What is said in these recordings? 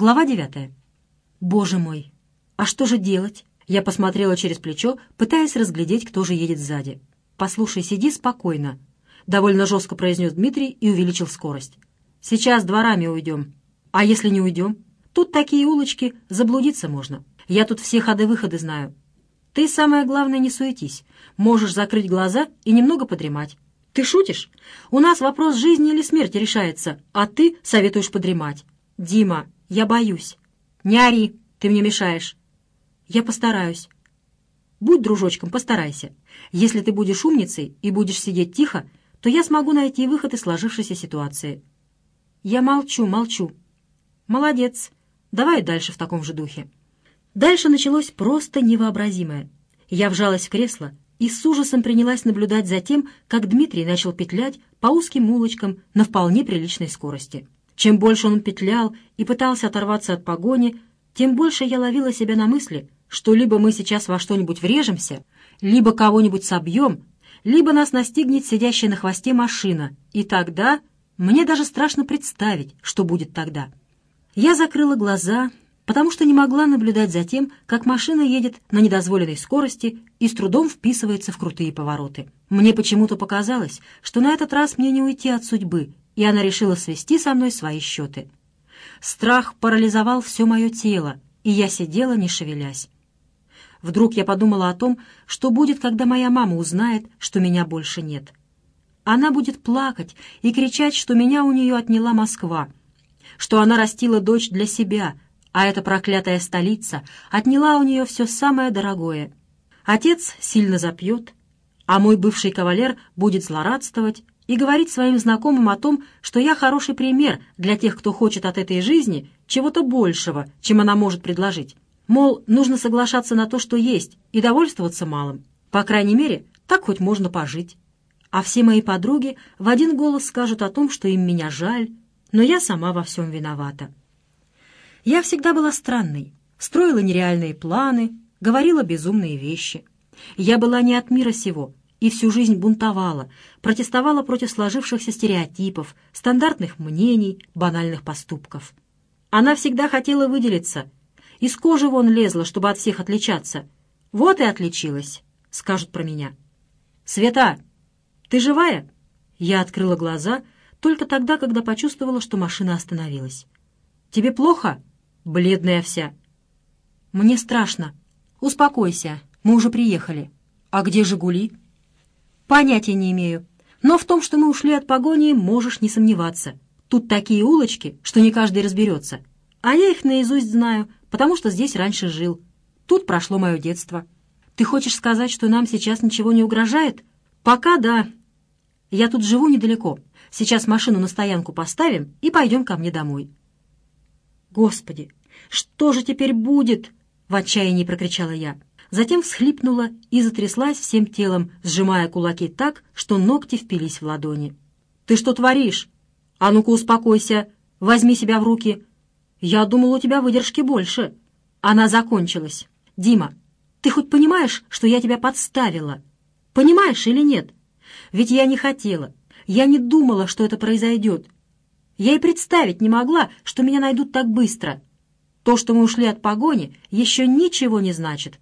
Глава девятая. «Боже мой! А что же делать?» Я посмотрела через плечо, пытаясь разглядеть, кто же едет сзади. «Послушай, сиди спокойно», — довольно жестко произнес Дмитрий и увеличил скорость. «Сейчас дворами уйдем. А если не уйдем? Тут такие улочки, заблудиться можно. Я тут все ходы-выходы знаю. Ты, самое главное, не суетись. Можешь закрыть глаза и немного подремать. Ты шутишь? У нас вопрос жизни или смерти решается, а ты советуешь подремать. Дима, я боюсь. Не ори, ты мне мешаешь. Я постараюсь. Будь дружочком, постарайся. Если ты будешь умницей и будешь сидеть тихо, то я смогу найти выход из сложившейся ситуации. Я молчу, молчу. Молодец. Давай дальше в таком же духе. Дальше началось просто невообразимое. Я вжалась в кресло и с ужасом принялась наблюдать за тем, как Дмитрий начал петлять по узким улочкам на вполне приличной скорости. Чем больше он петлял и пытался оторваться от погони, тем больше я ловила себя на мысли, что либо мы сейчас во что-нибудь врежемся, либо кого-нибудь собьем, либо нас настигнет сидящая на хвосте машина, и тогда мне даже страшно представить, что будет тогда. Я закрыла глаза потому что не могла наблюдать за тем, как машина едет на недозволенной скорости и с трудом вписывается в крутые повороты. Мне почему-то показалось, что на этот раз мне не уйти от судьбы, и она решила свести со мной свои счеты. Страх парализовал все мое тело, и я сидела, не шевелясь. Вдруг я подумала о том, что будет, когда моя мама узнает, что меня больше нет. Она будет плакать и кричать, что меня у нее отняла Москва, что она растила дочь для себя — а эта проклятая столица отняла у нее все самое дорогое. Отец сильно запьет, а мой бывший кавалер будет злорадствовать и говорить своим знакомым о том, что я хороший пример для тех, кто хочет от этой жизни чего-то большего, чем она может предложить. Мол, нужно соглашаться на то, что есть, и довольствоваться малым. По крайней мере, так хоть можно пожить. А все мои подруги в один голос скажут о том, что им меня жаль, но я сама во всем виновата. Я всегда была странной, строила нереальные планы, говорила безумные вещи. Я была не от мира сего и всю жизнь бунтовала, протестовала против сложившихся стереотипов, стандартных мнений, банальных поступков. Она всегда хотела выделиться, из кожи вон лезла, чтобы от всех отличаться. Вот и отличилась, скажут про меня. «Света, ты живая?» Я открыла глаза только тогда, когда почувствовала, что машина остановилась. «Тебе плохо?» бледная вся. «Мне страшно. Успокойся, мы уже приехали. А где «Жигули»?» «Понятия не имею. Но в том, что мы ушли от погони, можешь не сомневаться. Тут такие улочки, что не каждый разберется. А я их наизусть знаю, потому что здесь раньше жил. Тут прошло мое детство. Ты хочешь сказать, что нам сейчас ничего не угрожает? Пока да. Я тут живу недалеко. Сейчас машину на стоянку поставим и пойдем ко мне домой. Господи, что же теперь будет?» — в отчаянии прокричала я. Затем всхлипнула и затряслась всем телом, сжимая кулаки так, что ногти впились в ладони. «Ты что творишь? А ну-ка успокойся, возьми себя в руки. Я думал, у тебя выдержки больше». Она закончилась. «Дима, ты хоть понимаешь, что я тебя подставила? Понимаешь или нет? Ведь я не хотела, я не думала, что это произойдет. Я и представить не могла, что меня найдут так быстро. То, что мы ушли от погони, еще ничего не значит.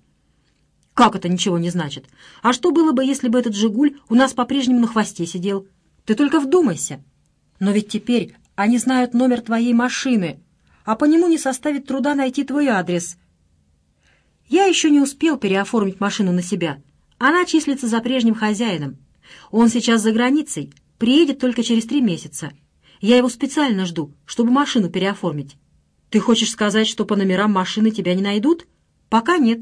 Как это ничего не значит? А что было бы, если бы этот «Жигуль» у нас по-прежнему на хвосте сидел? Ты только вдумайся. Но ведь теперь они знают номер твоей машины, а по нему не составит труда найти твой адрес. Я еще не успел переоформить машину на себя. Она числится за прежним хозяином. Он сейчас за границей, приедет только через три месяца. Я его специально жду, чтобы машину переоформить. Ты хочешь сказать, что по номерам машины тебя не найдут? Пока нет.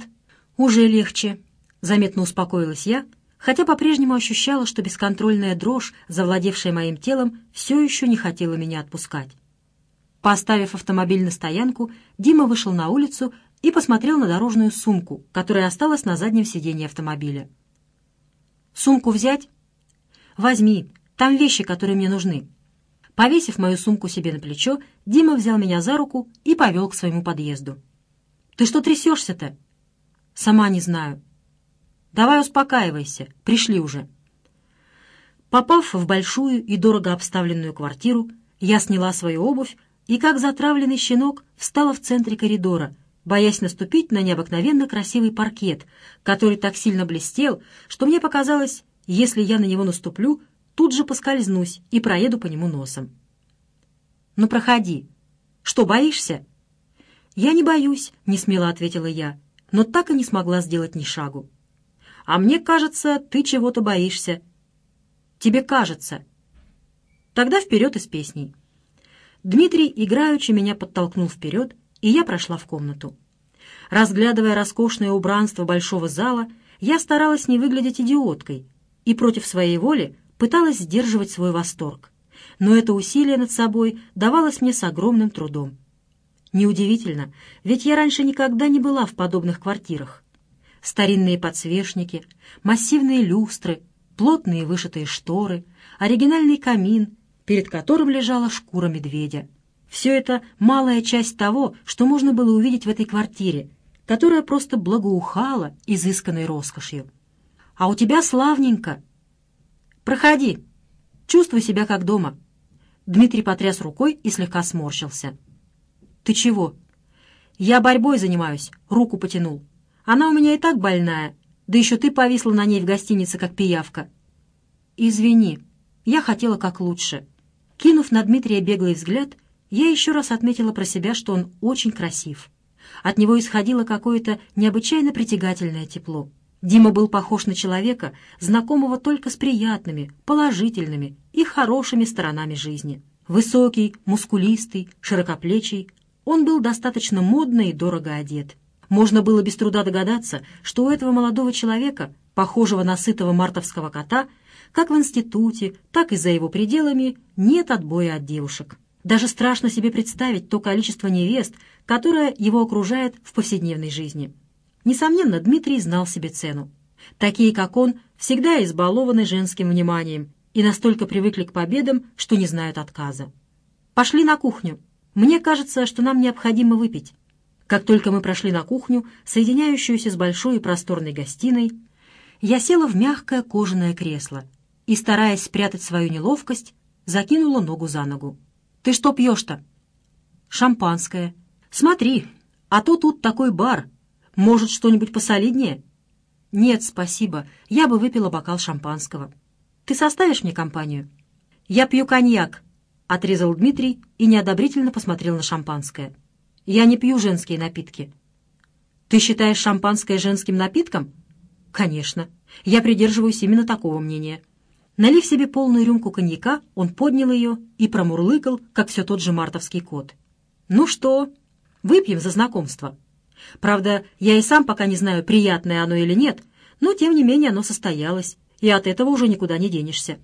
Уже легче. Заметно успокоилась я, хотя по-прежнему ощущала, что бесконтрольная дрожь, завладевшая моим телом, все еще не хотела меня отпускать. Поставив автомобиль на стоянку, Дима вышел на улицу и посмотрел на дорожную сумку, которая осталась на заднем сиденье автомобиля. «Сумку взять?» «Возьми, там вещи, которые мне нужны». Повесив мою сумку себе на плечо, Дима взял меня за руку и повел к своему подъезду. «Ты что трясешься-то?» «Сама не знаю». «Давай успокаивайся, пришли уже». Попав в большую и дорого обставленную квартиру, я сняла свою обувь и, как затравленный щенок, встала в центре коридора, боясь наступить на необыкновенно красивый паркет, который так сильно блестел, что мне показалось, если я на него наступлю, тут же поскользнусь и проеду по нему носом. «Ну, проходи. Что, боишься?» «Я не боюсь», — несмело ответила я, но так и не смогла сделать ни шагу. «А мне кажется, ты чего-то боишься». «Тебе кажется». «Тогда вперед из песней». Дмитрий играючи меня подтолкнул вперед, и я прошла в комнату. Разглядывая роскошное убранство большого зала, я старалась не выглядеть идиоткой и против своей воли пыталась сдерживать свой восторг но это усилие над собой давалось мне с огромным трудом. Неудивительно, ведь я раньше никогда не была в подобных квартирах. Старинные подсвечники, массивные люстры, плотные вышитые шторы, оригинальный камин, перед которым лежала шкура медведя. Все это малая часть того, что можно было увидеть в этой квартире, которая просто благоухала изысканной роскошью. «А у тебя славненько!» «Проходи!» Чувствуй себя как дома». Дмитрий потряс рукой и слегка сморщился. «Ты чего?» «Я борьбой занимаюсь», — руку потянул. «Она у меня и так больная, да еще ты повисла на ней в гостинице, как пиявка». «Извини, я хотела как лучше». Кинув на Дмитрия беглый взгляд, я еще раз отметила про себя, что он очень красив. От него исходило какое-то необычайно притягательное тепло. Дима был похож на человека, знакомого только с приятными, положительными и хорошими сторонами жизни. Высокий, мускулистый, широкоплечий, он был достаточно модно и дорого одет. Можно было без труда догадаться, что у этого молодого человека, похожего на сытого мартовского кота, как в институте, так и за его пределами, нет отбоя от девушек. Даже страшно себе представить то количество невест, которое его окружает в повседневной жизни. Несомненно, Дмитрий знал себе цену. Такие, как он, всегда избалованы женским вниманием и настолько привыкли к победам, что не знают отказа. «Пошли на кухню. Мне кажется, что нам необходимо выпить». Как только мы прошли на кухню, соединяющуюся с большой и просторной гостиной, я села в мягкое кожаное кресло и, стараясь спрятать свою неловкость, закинула ногу за ногу. «Ты что пьешь-то?» «Шампанское». «Смотри, а то тут такой бар, может, что-нибудь посолиднее?» «Нет, спасибо. Я бы выпила бокал шампанского. Ты составишь мне компанию?» «Я пью коньяк», — отрезал Дмитрий и неодобрительно посмотрел на шампанское. «Я не пью женские напитки». «Ты считаешь шампанское женским напитком?» «Конечно. Я придерживаюсь именно такого мнения». Налив себе полную рюмку коньяка, он поднял ее и промурлыкал, как все тот же мартовский кот. «Ну что, выпьем за знакомство?» Правда, я и сам пока не знаю, приятное оно или нет, но, тем не менее, оно состоялось, и от этого уже никуда не денешься.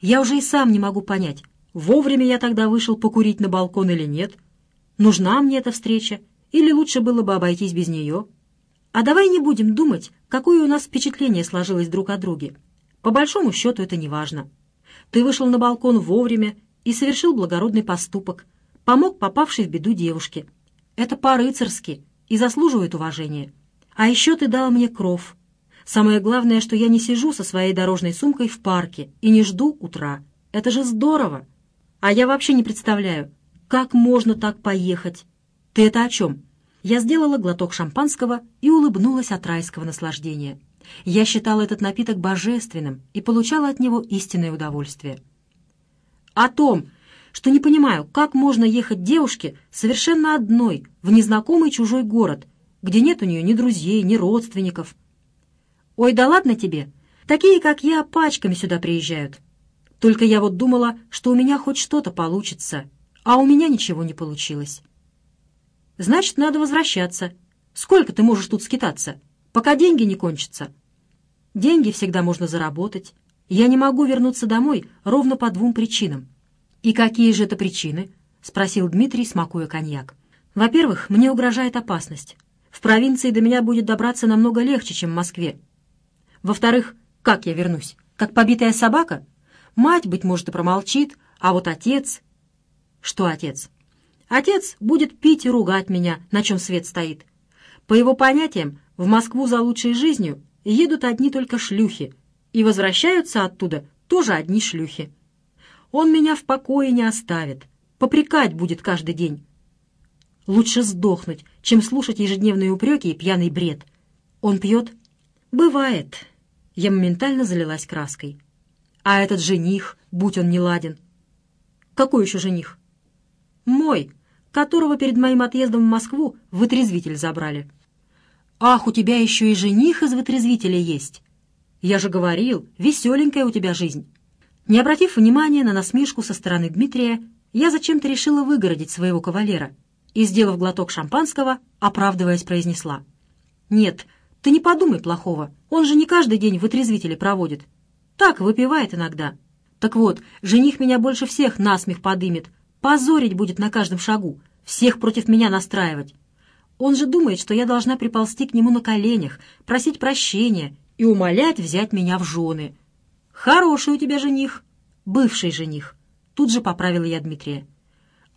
Я уже и сам не могу понять, вовремя я тогда вышел покурить на балкон или нет, нужна мне эта встреча, или лучше было бы обойтись без нее. А давай не будем думать, какое у нас впечатление сложилось друг о друге. По большому счету это не важно. Ты вышел на балкон вовремя и совершил благородный поступок, помог попавшей в беду девушке. Это по-рыцарски — и заслуживает уважения. А еще ты дал мне кров. Самое главное, что я не сижу со своей дорожной сумкой в парке и не жду утра. Это же здорово. А я вообще не представляю, как можно так поехать. Ты это о чем? Я сделала глоток шампанского и улыбнулась от райского наслаждения. Я считала этот напиток божественным и получала от него истинное удовольствие. О том, что не понимаю, как можно ехать девушке совершенно одной в незнакомый чужой город, где нет у нее ни друзей, ни родственников. Ой, да ладно тебе, такие, как я, пачками сюда приезжают. Только я вот думала, что у меня хоть что-то получится, а у меня ничего не получилось. Значит, надо возвращаться. Сколько ты можешь тут скитаться, пока деньги не кончатся? Деньги всегда можно заработать. Я не могу вернуться домой ровно по двум причинам. «И какие же это причины?» — спросил Дмитрий, смакуя коньяк. «Во-первых, мне угрожает опасность. В провинции до меня будет добраться намного легче, чем в Москве. Во-вторых, как я вернусь? Как побитая собака? Мать, быть может, и промолчит, а вот отец...» «Что отец?» «Отец будет пить и ругать меня, на чем свет стоит. По его понятиям, в Москву за лучшей жизнью едут одни только шлюхи, и возвращаются оттуда тоже одни шлюхи. Он меня в покое не оставит. попрекать будет каждый день. Лучше сдохнуть, чем слушать ежедневные упреки и пьяный бред. Он пьет? Бывает. Я моментально залилась краской. А этот жених, будь он неладен. Какой еще жених? Мой, которого перед моим отъездом в Москву вытрезвитель забрали. Ах, у тебя еще и жених из вытрезвителя есть. Я же говорил, веселенькая у тебя жизнь. Не обратив внимания на насмешку со стороны Дмитрия, я зачем-то решила выгородить своего кавалера и, сделав глоток шампанского, оправдываясь, произнесла. «Нет, ты не подумай плохого, он же не каждый день в отрезвителе проводит. Так, выпивает иногда. Так вот, жених меня больше всех насмех подымет, позорить будет на каждом шагу, всех против меня настраивать. Он же думает, что я должна приползти к нему на коленях, просить прощения и умолять взять меня в жены. Хороший у тебя жених, бывший жених. Тут же поправила я Дмитрия.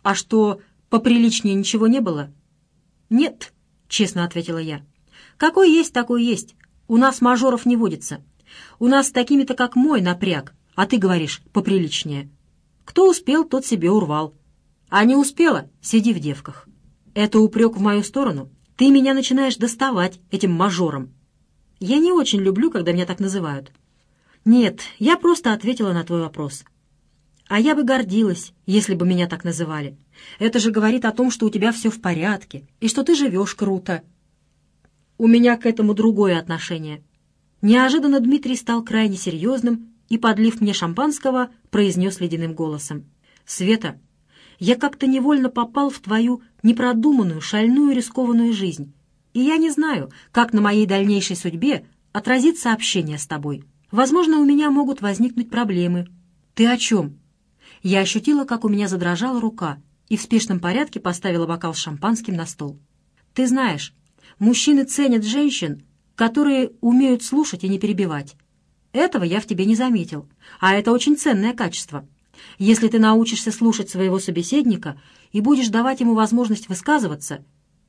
А что, поприличнее ничего не было? Нет, честно ответила я. Какой есть, такой есть. У нас мажоров не водится. У нас такими-то, как мой, напряг, а ты говоришь, поприличнее. Кто успел, тот себе урвал. А не успела, сиди в девках. Это упрек в мою сторону. Ты меня начинаешь доставать этим мажором. Я не очень люблю, когда меня так называют. Нет, я просто ответила на твой вопрос. А я бы гордилась, если бы меня так называли. Это же говорит о том, что у тебя все в порядке и что ты живешь круто. У меня к этому другое отношение. Неожиданно Дмитрий стал крайне серьезным и, подлив мне шампанского, произнес ледяным голосом. «Света, я как-то невольно попал в твою непродуманную, шальную, рискованную жизнь и я не знаю, как на моей дальнейшей судьбе отразится общение с тобой. Возможно, у меня могут возникнуть проблемы. Ты о чем?» Я ощутила, как у меня задрожала рука, и в спешном порядке поставила бокал с шампанским на стол. «Ты знаешь, мужчины ценят женщин, которые умеют слушать и не перебивать. Этого я в тебе не заметил, а это очень ценное качество. Если ты научишься слушать своего собеседника и будешь давать ему возможность высказываться,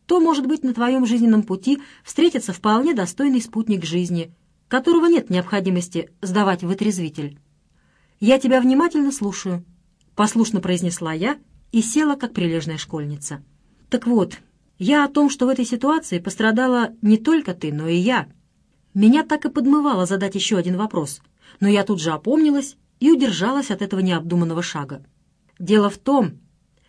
то, может быть, на твоем жизненном пути встретится вполне достойный спутник жизни, которого нет необходимости сдавать в отрезвитель. «Я тебя внимательно слушаю», — послушно произнесла я и села, как прилежная школьница. «Так вот, я о том, что в этой ситуации пострадала не только ты, но и я. Меня так и подмывало задать еще один вопрос, но я тут же опомнилась и удержалась от этого необдуманного шага. Дело в том,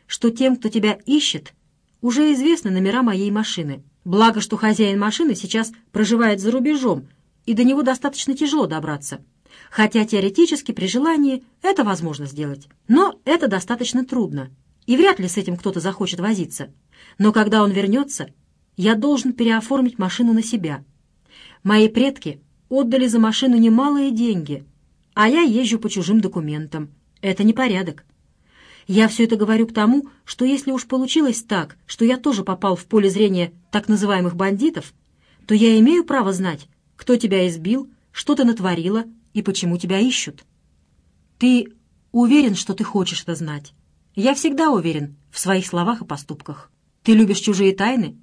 что тем, кто тебя ищет, уже известны номера моей машины. Благо, что хозяин машины сейчас проживает за рубежом, и до него достаточно тяжело добраться. Хотя теоретически при желании это возможно сделать. Но это достаточно трудно, и вряд ли с этим кто-то захочет возиться. Но когда он вернется, я должен переоформить машину на себя. Мои предки отдали за машину немалые деньги, а я езжу по чужим документам. Это непорядок. Я все это говорю к тому, что если уж получилось так, что я тоже попал в поле зрения так называемых бандитов, то я имею право знать, кто тебя избил, что ты натворила и почему тебя ищут. Ты уверен, что ты хочешь это знать? Я всегда уверен в своих словах и поступках. Ты любишь чужие тайны?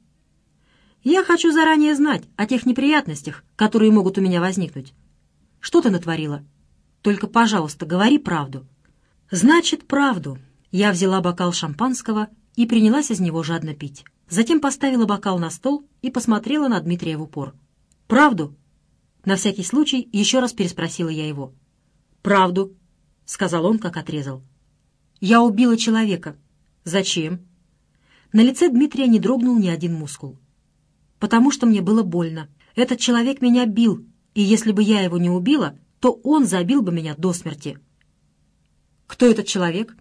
Я хочу заранее знать о тех неприятностях, которые могут у меня возникнуть. Что ты натворила? Только, пожалуйста, говори правду. Значит, правду. Я взяла бокал шампанского и принялась из него жадно пить. Затем поставила бокал на стол и посмотрела на Дмитрия в упор. «Правду?» На всякий случай еще раз переспросила я его. «Правду», — сказал он, как отрезал. «Я убила человека. Зачем?» На лице Дмитрия не дрогнул ни один мускул. «Потому что мне было больно. Этот человек меня бил, и если бы я его не убила, то он забил бы меня до смерти». «Кто этот человек?»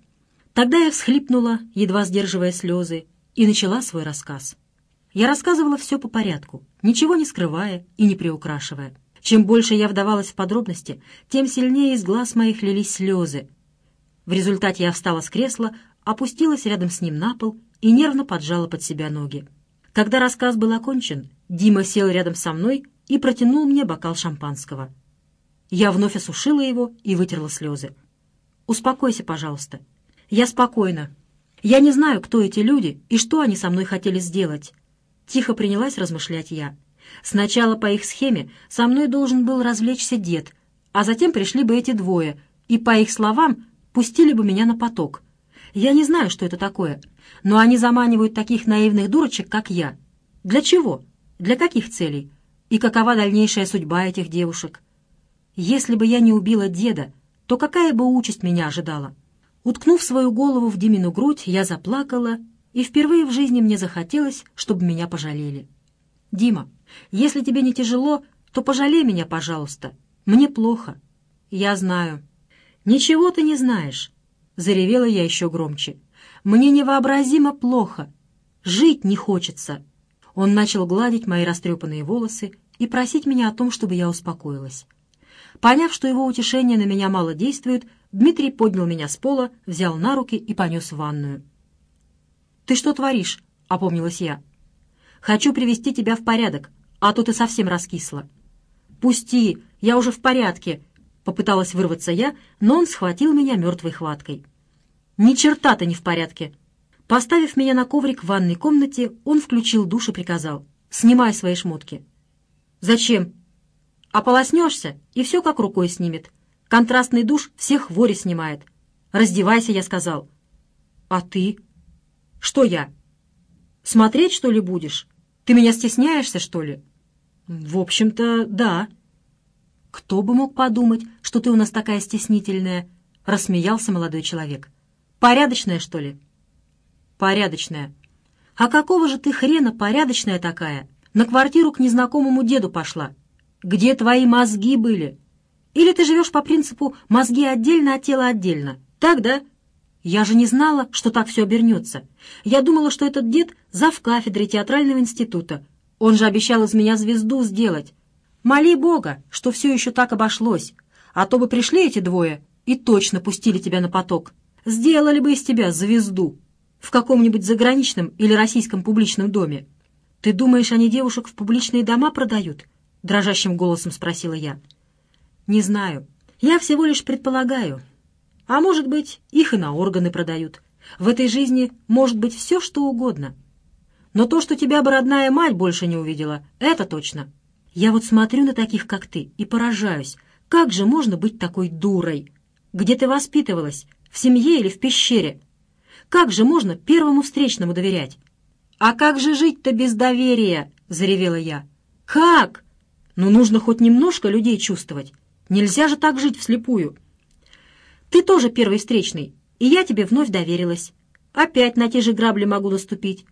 Тогда я всхлипнула, едва сдерживая слезы, и начала свой рассказ. Я рассказывала все по порядку, ничего не скрывая и не приукрашивая. Чем больше я вдавалась в подробности, тем сильнее из глаз моих лились слезы. В результате я встала с кресла, опустилась рядом с ним на пол и нервно поджала под себя ноги. Когда рассказ был окончен, Дима сел рядом со мной и протянул мне бокал шампанского. Я вновь осушила его и вытерла слезы. «Успокойся, пожалуйста», я спокойна. Я не знаю, кто эти люди и что они со мной хотели сделать. Тихо принялась размышлять я. Сначала по их схеме со мной должен был развлечься дед, а затем пришли бы эти двое, и, по их словам, пустили бы меня на поток. Я не знаю, что это такое, но они заманивают таких наивных дурочек, как я. Для чего? Для каких целей? И какова дальнейшая судьба этих девушек? Если бы я не убила деда, то какая бы участь меня ожидала? Уткнув свою голову в Димину грудь, я заплакала, и впервые в жизни мне захотелось, чтобы меня пожалели. «Дима, если тебе не тяжело, то пожалей меня, пожалуйста. Мне плохо». «Я знаю». «Ничего ты не знаешь», — заревела я еще громче. «Мне невообразимо плохо. Жить не хочется». Он начал гладить мои растрепанные волосы и просить меня о том, чтобы я успокоилась. Поняв, что его утешение на меня мало действует, Дмитрий поднял меня с пола, взял на руки и понес в ванную. «Ты что творишь?» — опомнилась я. «Хочу привести тебя в порядок, а то ты совсем раскисла». «Пусти, я уже в порядке», — попыталась вырваться я, но он схватил меня мертвой хваткой. «Ни черта ты не в порядке!» Поставив меня на коврик в ванной комнате, он включил душ и приказал. «Снимай свои шмотки». «Зачем?» «Ополоснешься, и все как рукой снимет. Контрастный душ всех хвори снимает. Раздевайся, я сказал». «А ты?» «Что я?» «Смотреть, что ли, будешь? Ты меня стесняешься, что ли?» «В общем-то, да». «Кто бы мог подумать, что ты у нас такая стеснительная?» — рассмеялся молодой человек. «Порядочная, что ли?» «Порядочная». «А какого же ты хрена порядочная такая? На квартиру к незнакомому деду пошла. Где твои мозги были? Или ты живешь по принципу «мозги отдельно, а тело отдельно»? Так, да?» Я же не знала, что так все обернется. Я думала, что этот дед зав кафедры театрального института. Он же обещал из меня звезду сделать. Моли Бога, что все еще так обошлось, а то бы пришли эти двое и точно пустили тебя на поток. Сделали бы из тебя звезду в каком-нибудь заграничном или российском публичном доме. Ты думаешь, они девушек в публичные дома продают? Дрожащим голосом спросила я. Не знаю. Я всего лишь предполагаю. А может быть, их и на органы продают. В этой жизни может быть все, что угодно. Но то, что тебя бы родная мать больше не увидела, это точно. Я вот смотрю на таких, как ты, и поражаюсь. Как же можно быть такой дурой? Где ты воспитывалась? В семье или в пещере? Как же можно первому встречному доверять? «А как же жить-то без доверия?» — заревела я. «Как? Ну, нужно хоть немножко людей чувствовать. Нельзя же так жить вслепую. Ты тоже первый встречный, и я тебе вновь доверилась. Опять на те же грабли могу наступить.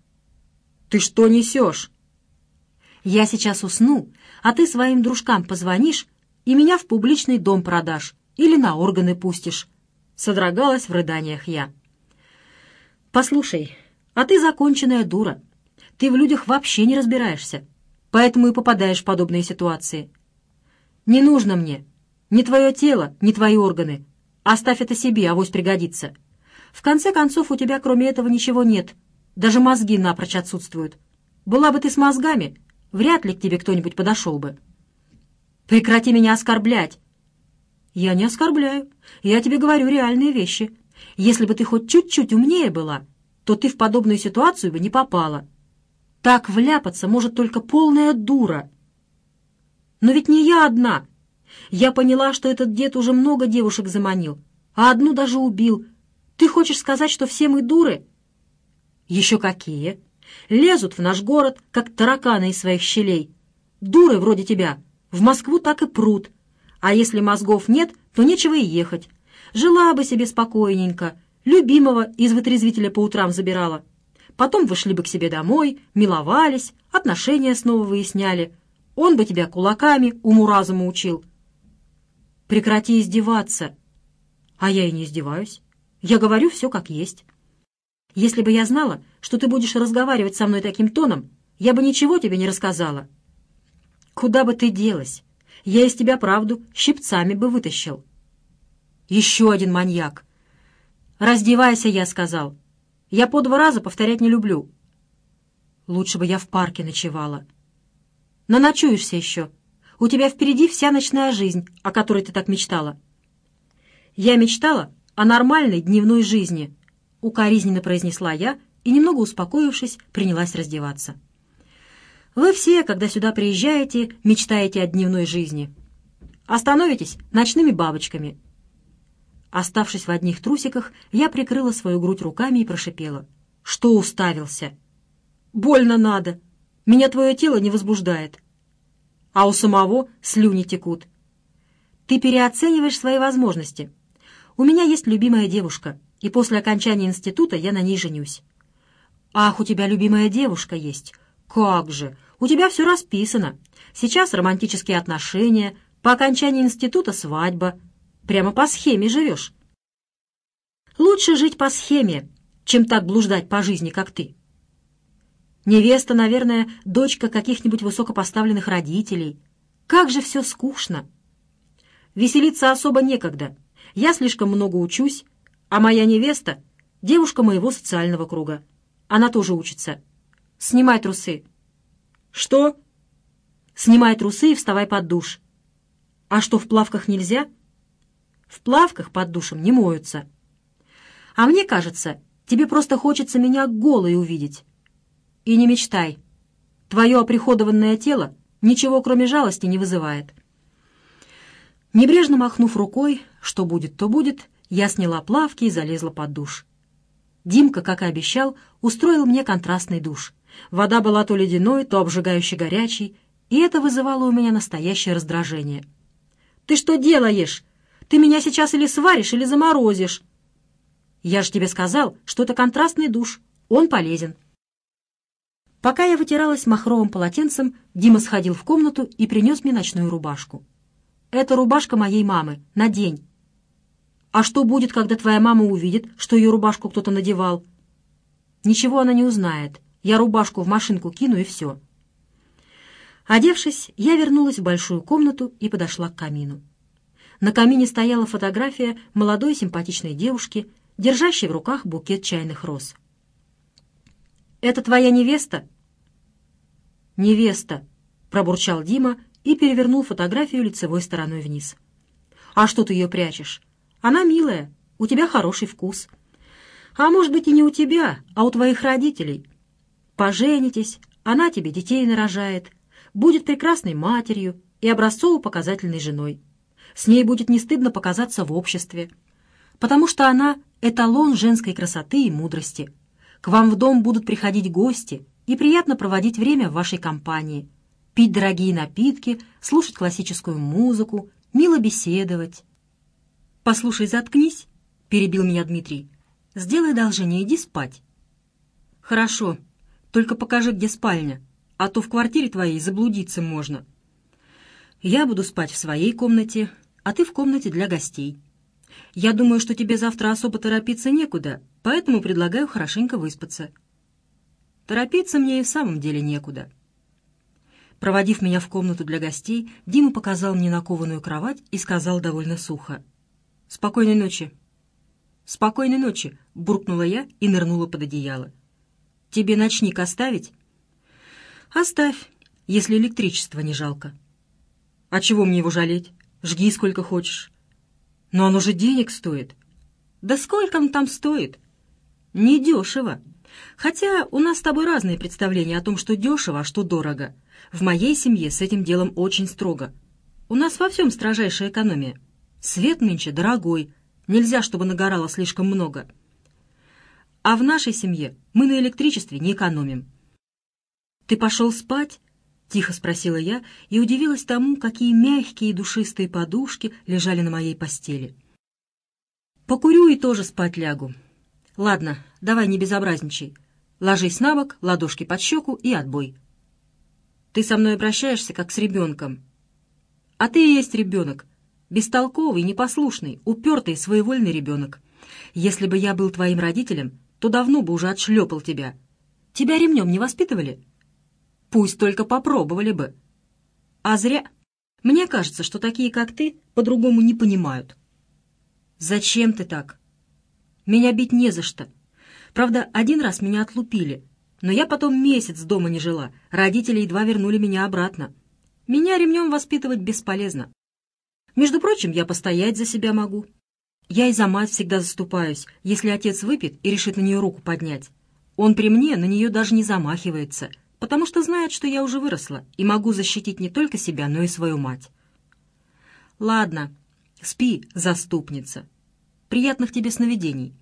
«Ты что несешь?» «Я сейчас усну, а ты своим дружкам позвонишь и меня в публичный дом продашь или на органы пустишь», — содрогалась в рыданиях я. «Послушай, а ты законченная дура. Ты в людях вообще не разбираешься, поэтому и попадаешь в подобные ситуации. Не нужно мне. Ни твое тело, ни твои органы. Оставь это себе, авось пригодится. В конце концов, у тебя кроме этого ничего нет, даже мозги напрочь отсутствуют. Была бы ты с мозгами, вряд ли к тебе кто-нибудь подошел бы. Прекрати меня оскорблять. Я не оскорбляю. Я тебе говорю реальные вещи. Если бы ты хоть чуть-чуть умнее была, то ты в подобную ситуацию бы не попала. Так вляпаться может только полная дура. Но ведь не я одна. Я поняла, что этот дед уже много девушек заманил, а одну даже убил. Ты хочешь сказать, что все мы дуры? Еще какие? Лезут в наш город, как тараканы из своих щелей. Дуры вроде тебя в Москву так и прут. А если мозгов нет, то нечего и ехать. Жила бы себе спокойненько, любимого из вытрезвителя по утрам забирала. Потом вышли бы к себе домой, миловались, отношения снова выясняли. Он бы тебя кулаками уму-разуму учил. Прекрати издеваться. А я и не издеваюсь. Я говорю все как есть. Если бы я знала, что ты будешь разговаривать со мной таким тоном, я бы ничего тебе не рассказала. Куда бы ты делась? Я из тебя правду щипцами бы вытащил. Еще один маньяк. «Раздевайся», — я сказал. «Я по два раза повторять не люблю». Лучше бы я в парке ночевала. Наночуешься еще. У тебя впереди вся ночная жизнь, о которой ты так мечтала. Я мечтала о нормальной дневной жизни, — укоризненно произнесла я и, немного успокоившись, принялась раздеваться. «Вы все, когда сюда приезжаете, мечтаете о дневной жизни. Остановитесь ночными бабочками. Оставшись в одних трусиках, я прикрыла свою грудь руками и прошипела. «Что уставился?» «Больно надо. Меня твое тело не возбуждает. А у самого слюни текут. Ты переоцениваешь свои возможности. У меня есть любимая девушка, и после окончания института я на ней женюсь». «Ах, у тебя любимая девушка есть. Как же! У тебя все расписано. Сейчас романтические отношения, по окончании института свадьба. Прямо по схеме живешь. Лучше жить по схеме, чем так блуждать по жизни, как ты. Невеста, наверное, дочка каких-нибудь высокопоставленных родителей. Как же все скучно. Веселиться особо некогда. Я слишком много учусь, а моя невеста — девушка моего социального круга. Она тоже учится. Снимай трусы. Что? Снимай трусы и вставай под душ. А что, в плавках нельзя? В плавках под душем не моются. А мне кажется, тебе просто хочется меня голой увидеть. И не мечтай. Твое оприходованное тело ничего, кроме жалости, не вызывает. Небрежно махнув рукой, что будет, то будет, я сняла плавки и залезла под душ. Димка, как и обещал, устроил мне контрастный душ. Вода была то ледяной, то обжигающе горячей, и это вызывало у меня настоящее раздражение. «Ты что делаешь? Ты меня сейчас или сваришь, или заморозишь!» «Я же тебе сказал, что это контрастный душ. Он полезен». Пока я вытиралась махровым полотенцем, Дима сходил в комнату и принес мне ночную рубашку. «Это рубашка моей мамы. На день». «А что будет, когда твоя мама увидит, что ее рубашку кто-то надевал?» «Ничего она не узнает. Я рубашку в машинку кину, и все». Одевшись, я вернулась в большую комнату и подошла к камину. На камине стояла фотография молодой симпатичной девушки, держащей в руках букет чайных роз. «Это твоя невеста?» «Невеста», — пробурчал Дима и перевернул фотографию лицевой стороной вниз. «А что ты ее прячешь? Она милая, у тебя хороший вкус. А может быть и не у тебя, а у твоих родителей. Поженитесь, она тебе детей нарожает, будет прекрасной матерью и образцово-показательной женой. С ней будет не стыдно показаться в обществе, потому что она — эталон женской красоты и мудрости. К вам в дом будут приходить гости и приятно проводить время в вашей компании, пить дорогие напитки, слушать классическую музыку, мило беседовать. «Послушай, заткнись», — перебил меня Дмитрий. «Сделай одолжение, иди спать». «Хорошо, только покажи, где спальня», а то в квартире твоей заблудиться можно. Я буду спать в своей комнате, а ты в комнате для гостей. Я думаю, что тебе завтра особо торопиться некуда, поэтому предлагаю хорошенько выспаться. Торопиться мне и в самом деле некуда. Проводив меня в комнату для гостей, Дима показал мне накованную кровать и сказал довольно сухо. «Спокойной ночи». «Спокойной ночи», — буркнула я и нырнула под одеяло. «Тебе ночник оставить?» «Оставь, если электричества не жалко». «А чего мне его жалеть? Жги сколько хочешь». «Но оно же денег стоит». «Да сколько он там стоит?» «Недешево. Хотя у нас с тобой разные представления о том, что дешево, а что дорого. В моей семье с этим делом очень строго. У нас во всем строжайшая экономия. Свет нынче дорогой, нельзя, чтобы нагорало слишком много. А в нашей семье мы на электричестве не экономим. «Ты пошел спать?» — тихо спросила я и удивилась тому, какие мягкие и душистые подушки лежали на моей постели. «Покурю и тоже спать лягу. Ладно, давай не безобразничай. Ложись на бок, ладошки под щеку и отбой. Ты со мной обращаешься, как с ребенком. А ты и есть ребенок. Бестолковый, непослушный, упертый, своевольный ребенок. Если бы я был твоим родителем, то давно бы уже отшлепал тебя. Тебя ремнем не воспитывали?» Пусть только попробовали бы. А зря. Мне кажется, что такие, как ты, по-другому не понимают. Зачем ты так? Меня бить не за что. Правда, один раз меня отлупили, но я потом месяц дома не жила. Родители едва вернули меня обратно. Меня ремнем воспитывать бесполезно. Между прочим, я постоять за себя могу. Я и за мать всегда заступаюсь, если отец выпьет и решит на нее руку поднять. Он при мне на нее даже не замахивается, потому что знает, что я уже выросла и могу защитить не только себя, но и свою мать. Ладно, спи, заступница. Приятных тебе сновидений».